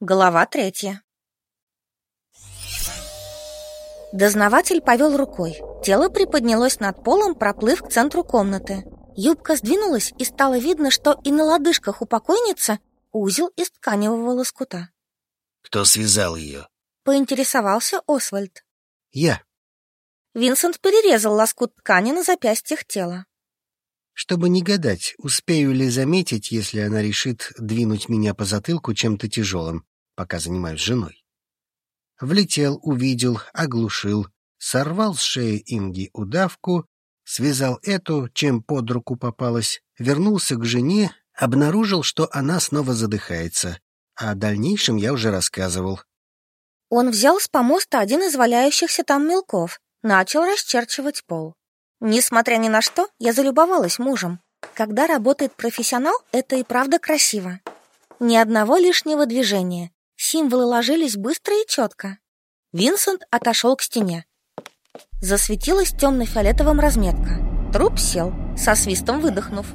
Глава третья. Дознаватель повел рукой. Тело приподнялось над полом, проплыв к центру комнаты. Юбка сдвинулась, и стало видно, что и на лодыжках у покойницы узел из тканевого лоскута. Кто связал ее? Поинтересовался Освальд. Я. Винсент перерезал лоскут ткани на запястьях тела. Чтобы не гадать, успею ли заметить, если она решит двинуть меня по затылку чем-то тяжелым, пока занимаюсь женой. Влетел, увидел, оглушил, сорвал с шеи Инги удавку, связал эту, чем под руку попалась, вернулся к жене, обнаружил, что она снова задыхается. А о дальнейшем я уже рассказывал. Он взял с помоста один из валяющихся там мелков, начал расчерчивать пол. Несмотря ни на что, я залюбовалась мужем. Когда работает профессионал, это и правда красиво. Ни одного лишнего движения. Символы ложились быстро и четко. Винсент отошел к стене. Засветилась темно-фиолетовым разметка. Труп сел, со свистом выдохнув.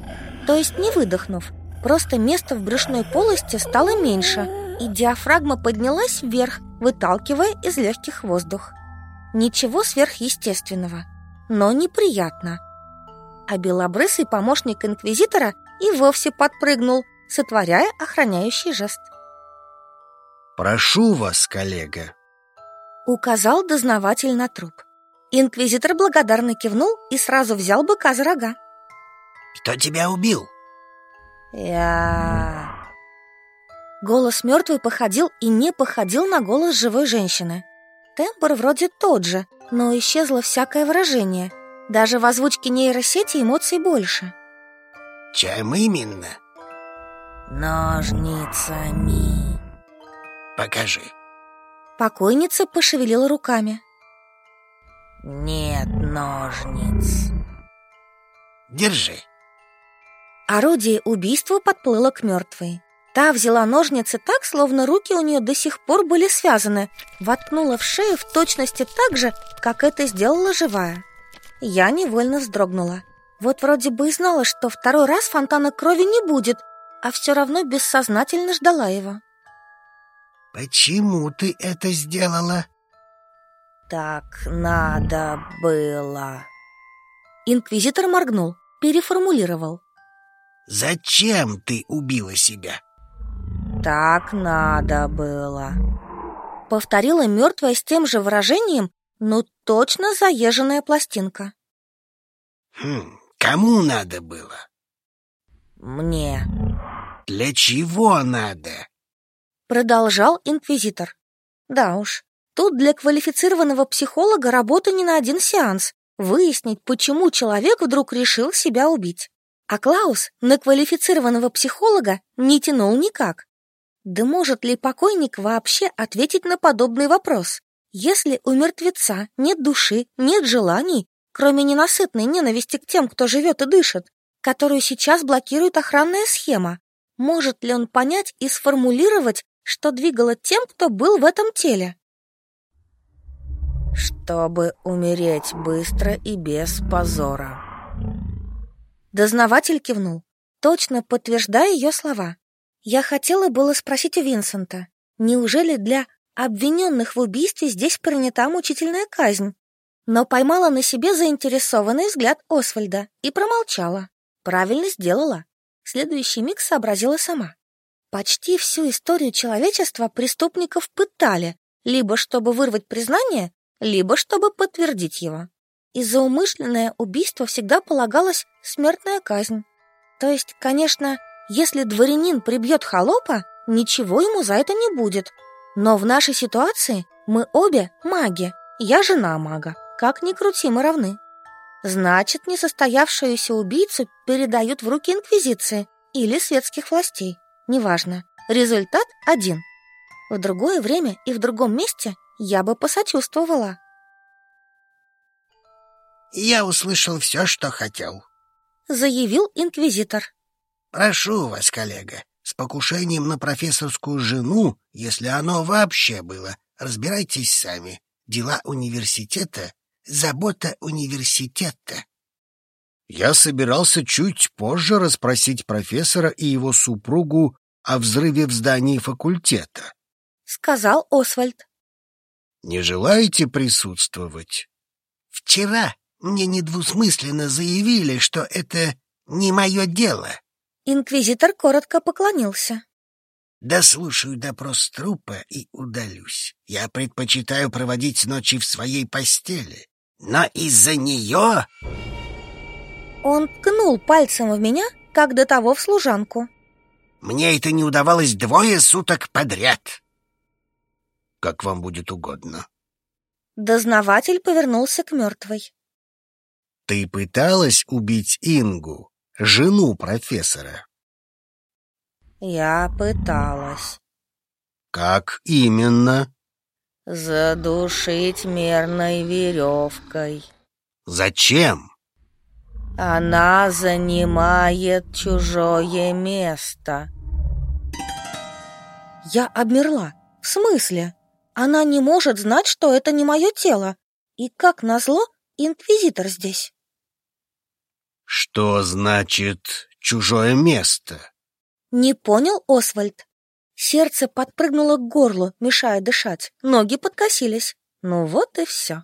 То есть не выдохнув, просто место в брюшной полости стало меньше, и диафрагма поднялась вверх, выталкивая из легких воздух. Ничего сверхъестественного но неприятно. А белобрысый помощник инквизитора и вовсе подпрыгнул, сотворяя охраняющий жест. «Прошу вас, коллега», — указал дознаватель на труп. Инквизитор благодарно кивнул и сразу взял быка за рога. «Кто тебя убил?» «Я...» Голос мертвый походил и не походил на голос живой женщины. Тембр вроде тот же, но исчезло всякое выражение. Даже в озвучке нейросети эмоций больше. Чем именно? Ножницами. Покажи. Покойница пошевелила руками. Нет ножниц. Держи. Орудие убийства подплыло к мертвой. Та взяла ножницы так, словно руки у нее до сих пор были связаны, воткнула в шею в точности так же, как это сделала живая. Я невольно вздрогнула. Вот вроде бы и знала, что второй раз фонтана крови не будет, а все равно бессознательно ждала его. «Почему ты это сделала?» «Так надо было». Инквизитор моргнул, переформулировал. «Зачем ты убила себя?» так надо было. Повторила мертвая с тем же выражением, но точно заезженная пластинка. Хм, кому надо было? Мне. Для чего надо? Продолжал инквизитор. Да уж, тут для квалифицированного психолога работа не на один сеанс. Выяснить, почему человек вдруг решил себя убить. А Клаус на квалифицированного психолога не тянул никак. Да может ли покойник вообще ответить на подобный вопрос? Если у мертвеца нет души, нет желаний, кроме ненасытной ненависти к тем, кто живет и дышит, которую сейчас блокирует охранная схема, может ли он понять и сформулировать, что двигало тем, кто был в этом теле? Чтобы умереть быстро и без позора. Дознаватель кивнул, точно подтверждая ее слова. Я хотела было спросить у Винсента, неужели для обвиненных в убийстве здесь принята мучительная казнь? Но поймала на себе заинтересованный взгляд Освальда и промолчала. Правильно сделала. следующий миг сообразила сама. Почти всю историю человечества преступников пытали, либо чтобы вырвать признание, либо чтобы подтвердить его. И за умышленное убийство всегда полагалась смертная казнь. То есть, конечно, если дворянин прибьет холопа, ничего ему за это не будет. Но в нашей ситуации мы обе маги. Я жена мага. Как ни крути, мы равны. Значит, несостоявшуюся убийцу передают в руки инквизиции или светских властей. Неважно. Результат один. В другое время и в другом месте я бы посочувствовала. «Я услышал все, что хотел», — заявил инквизитор. Прошу вас, коллега, с покушением на профессорскую жену, если оно вообще было, разбирайтесь сами. Дела университета — забота университета. Я собирался чуть позже расспросить профессора и его супругу о взрыве в здании факультета. — сказал Освальд. «Не желаете присутствовать?» «Вчера мне недвусмысленно заявили, что это не мое дело». Инквизитор коротко поклонился. Дослушаю допрос трупа и удалюсь. Я предпочитаю проводить ночи в своей постели. Но из-за нее... Он ткнул пальцем в меня, как до того в служанку. Мне это не удавалось двое суток подряд. Как вам будет угодно. Дознаватель повернулся к мертвой. Ты пыталась убить Ингу, жену профессора? Я пыталась. Как именно? Задушить мерной веревкой. Зачем? Она занимает чужое место. Я обмерла. В смысле? Она не может знать, что это не мое тело. И как назло, инквизитор здесь. Что значит чужое место? Не понял Освальд. Сердце подпрыгнуло к горлу, мешая дышать. Ноги подкосились. Ну вот и все.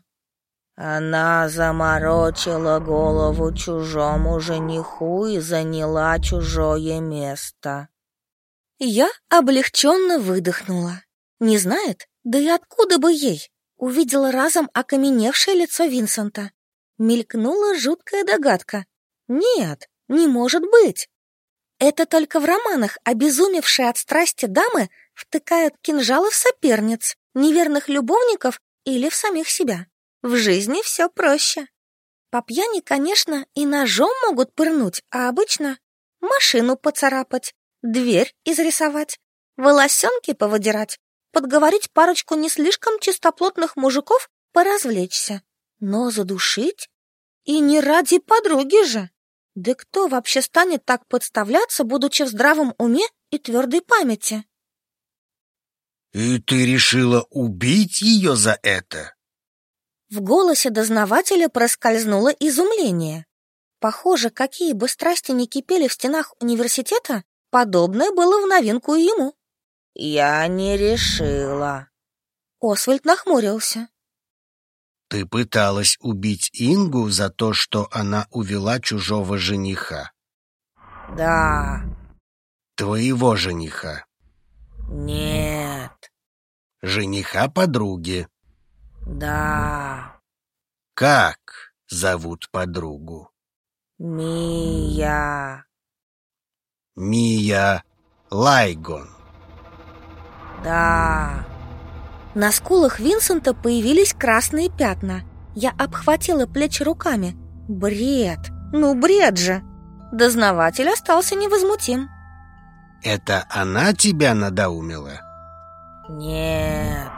Она заморочила голову чужому жениху и заняла чужое место. Я облегченно выдохнула. Не знает? Да и откуда бы ей? Увидела разом окаменевшее лицо Винсента. Мелькнула жуткая догадка. Нет, не может быть. Это только в романах обезумевшие от страсти дамы втыкают кинжалы в соперниц, неверных любовников или в самих себя. В жизни все проще. По пьяни, конечно, и ножом могут пырнуть, а обычно машину поцарапать, дверь изрисовать, волосенки повыдирать, подговорить парочку не слишком чистоплотных мужиков поразвлечься. Но задушить? И не ради подруги же. Да кто вообще станет так подставляться, будучи в здравом уме и твердой памяти? И ты решила убить ее за это? В голосе дознавателя проскользнуло изумление. Похоже, какие бы страсти ни кипели в стенах университета, подобное было в новинку и ему. «Я не решила». Освальд нахмурился. «Ты пыталась убить Ингу за то, что она увела чужого жениха?» «Да». «Твоего жениха?» «Нет». «Жениха подруги?» Да. Как зовут подругу? Мия. Мия Лайгон. Да. На скулах Винсента появились красные пятна. Я обхватила плечи руками. Бред. Ну, бред же. Дознаватель остался невозмутим. Это она тебя надоумила? Нет.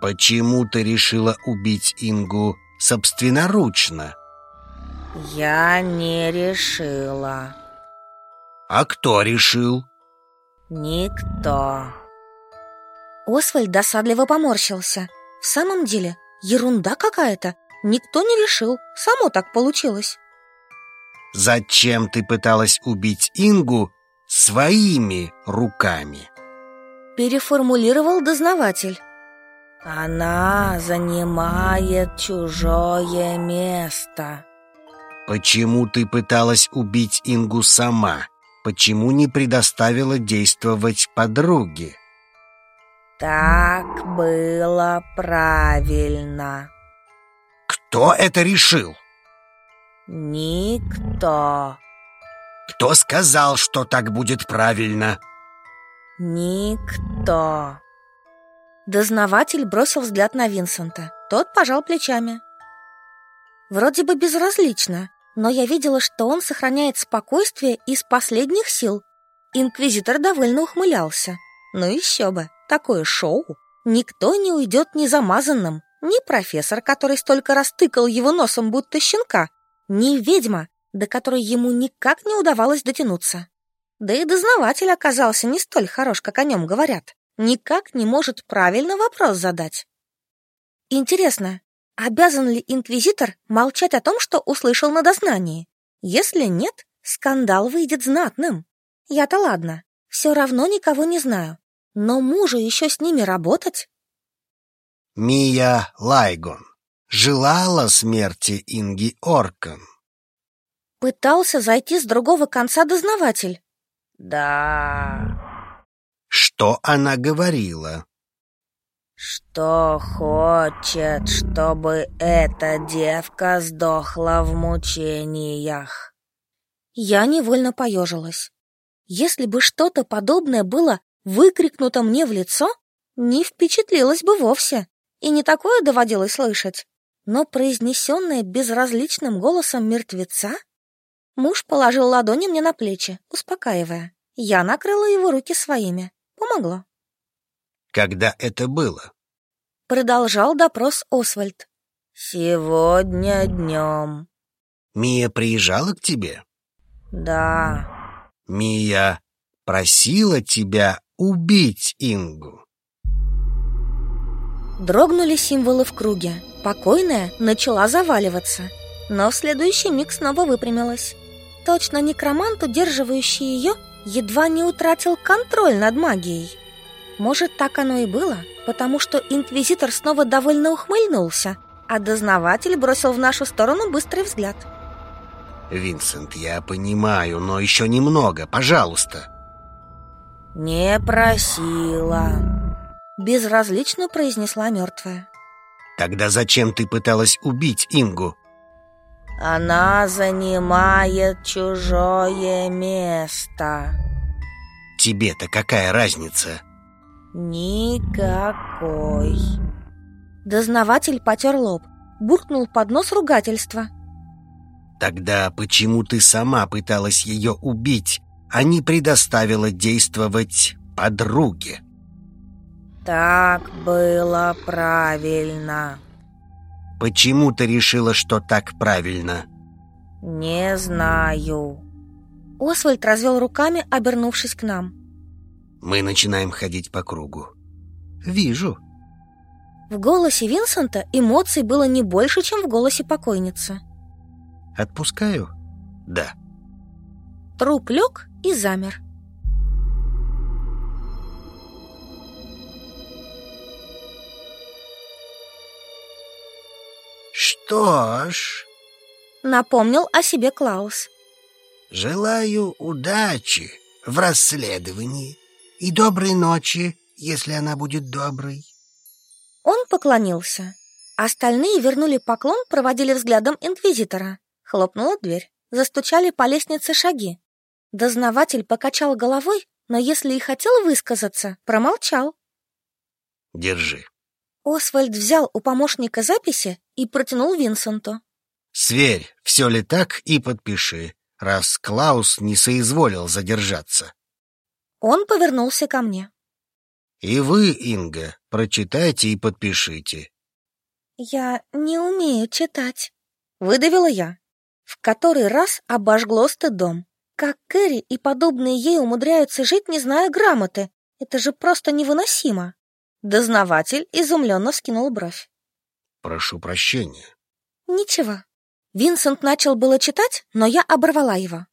Почему ты решила убить Ингу собственноручно? Я не решила. А кто решил? Никто. Освальд досадливо поморщился. В самом деле, ерунда какая-то. Никто не решил. Само так получилось. Зачем ты пыталась убить Ингу своими руками? Переформулировал дознаватель. Она занимает чужое место. Почему ты пыталась убить Ингу сама? Почему не предоставила действовать подруге? Так было правильно. Кто это решил? Никто. Кто сказал, что так будет правильно? Никто. Дознаватель бросил взгляд на Винсента. Тот пожал плечами. Вроде бы безразлично, но я видела, что он сохраняет спокойствие из последних сил. Инквизитор довольно ухмылялся. Ну еще бы, такое шоу. Никто не уйдет незамазанным. Ни профессор, который столько раз тыкал его носом, будто щенка, ни ведьма, до которой ему никак не удавалось дотянуться. Да и дознаватель оказался не столь хорош, как о нем говорят никак не может правильно вопрос задать. Интересно, обязан ли инквизитор молчать о том, что услышал на дознании? Если нет, скандал выйдет знатным. Я-то ладно, все равно никого не знаю. Но мужу еще с ними работать? Мия Лайгон желала смерти Инги Оркан. Пытался зайти с другого конца дознаватель. Да. Что она говорила? Что хочет, чтобы эта девка сдохла в мучениях. Я невольно поежилась. Если бы что-то подобное было выкрикнуто мне в лицо, не впечатлилась бы вовсе, и не такое доводилось слышать. Но произнесенное безразличным голосом мертвеца Муж положил ладони мне на плечи, успокаивая. Я накрыла его руки своими. Помогло. Когда это было? Продолжал допрос Освальд. Сегодня днем. Мия приезжала к тебе? Да. Мия просила тебя убить Ингу. Дрогнули символы в круге. Покойная начала заваливаться, но в следующий миг снова выпрямилась. Точно некромант, удерживающий ее, едва не утратил контроль над магией. Может, так оно и было, потому что инквизитор снова довольно ухмыльнулся, а дознаватель бросил в нашу сторону быстрый взгляд. Винсент, я понимаю, но еще немного, пожалуйста. Не просила. Безразлично произнесла мертвая. Тогда зачем ты пыталась убить Ингу? Она занимает чужое место. Тебе-то какая разница? Никакой. Дознаватель потер лоб, буркнул под нос ругательства. Тогда почему ты сама пыталась ее убить, а не предоставила действовать подруге? Так было правильно. Почему ты решила, что так правильно? Не знаю. Освальд развел руками, обернувшись к нам. Мы начинаем ходить по кругу. Вижу. В голосе Винсента эмоций было не больше, чем в голосе покойницы. Отпускаю? Да. Труп лег и замер. Что ж, Напомнил о себе Клаус. желаю удачи в расследовании и доброй ночи, если она будет доброй. Он поклонился. Остальные вернули поклон, проводили взглядом инквизитора. Хлопнула дверь. Застучали по лестнице шаги. Дознаватель покачал головой, но если и хотел высказаться, промолчал. Держи. Освальд взял у помощника записи и протянул Винсенту. Сверь, все ли так, и подпиши, раз Клаус не соизволил задержаться. Он повернулся ко мне. И вы, Инга, прочитайте и подпишите. «Я не умею читать», — выдавила я. В который раз обожгло стыдом. Как Кэрри и подобные ей умудряются жить, не зная грамоты. Это же просто невыносимо. Дознаватель изумленно скинул бровь. Прошу прощения. Ничего. Винсент начал было читать, но я оборвала его.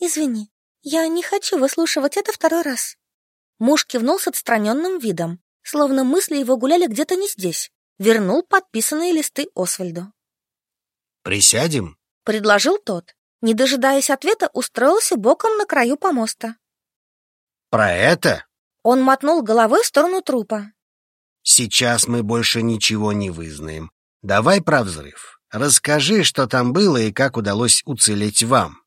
Извини, я не хочу выслушивать это второй раз. Муж кивнул с отстраненным видом, словно мысли его гуляли где-то не здесь. Вернул подписанные листы Освальду. Присядем? Предложил тот. Не дожидаясь ответа, устроился боком на краю помоста. Про это? Он мотнул головой в сторону трупа. Сейчас мы больше ничего не вызнаем. Давай про взрыв. Расскажи, что там было и как удалось уцелеть вам.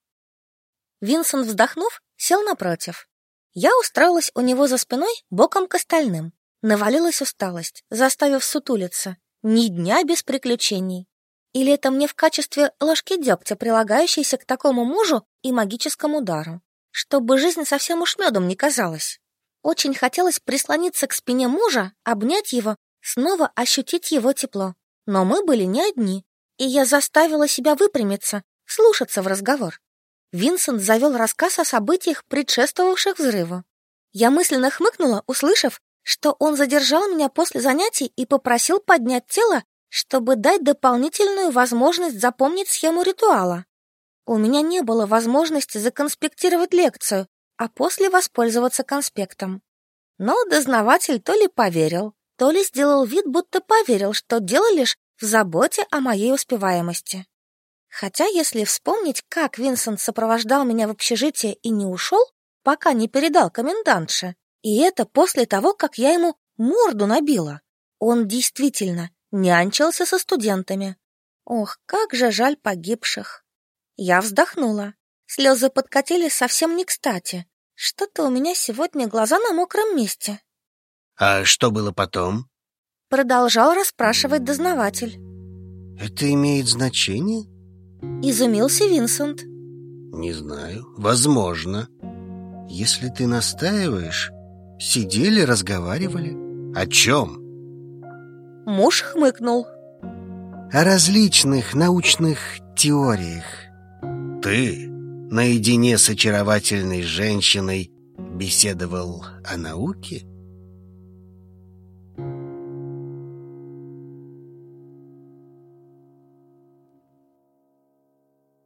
Винсент, вздохнув, сел напротив. Я устроилась у него за спиной боком к остальным. Навалилась усталость, заставив сутулиться. Ни дня без приключений. Или это мне в качестве ложки дегтя, прилагающейся к такому мужу и магическому дару? Чтобы жизнь совсем уж медом не казалась. Очень хотелось прислониться к спине мужа, обнять его, снова ощутить его тепло. Но мы были не одни, и я заставила себя выпрямиться, слушаться в разговор. Винсент завел рассказ о событиях, предшествовавших взрыву. Я мысленно хмыкнула, услышав, что он задержал меня после занятий и попросил поднять тело, чтобы дать дополнительную возможность запомнить схему ритуала. У меня не было возможности законспектировать лекцию, а после воспользоваться конспектом. Но дознаватель то ли поверил, то ли сделал вид, будто поверил, что дело лишь в заботе о моей успеваемости. Хотя, если вспомнить, как Винсент сопровождал меня в общежитие и не ушел, пока не передал комендантше, и это после того, как я ему морду набила, он действительно нянчился со студентами. Ох, как же жаль погибших. Я вздохнула. Слезы подкатили совсем не кстати. Что-то у меня сегодня глаза на мокром месте. А что было потом? Продолжал расспрашивать дознаватель. Это имеет значение? Изумился Винсент. Не знаю, возможно. Если ты настаиваешь, сидели, разговаривали. О чем? Муж хмыкнул. О различных научных теориях. Ты наедине с очаровательной женщиной беседовал о науке?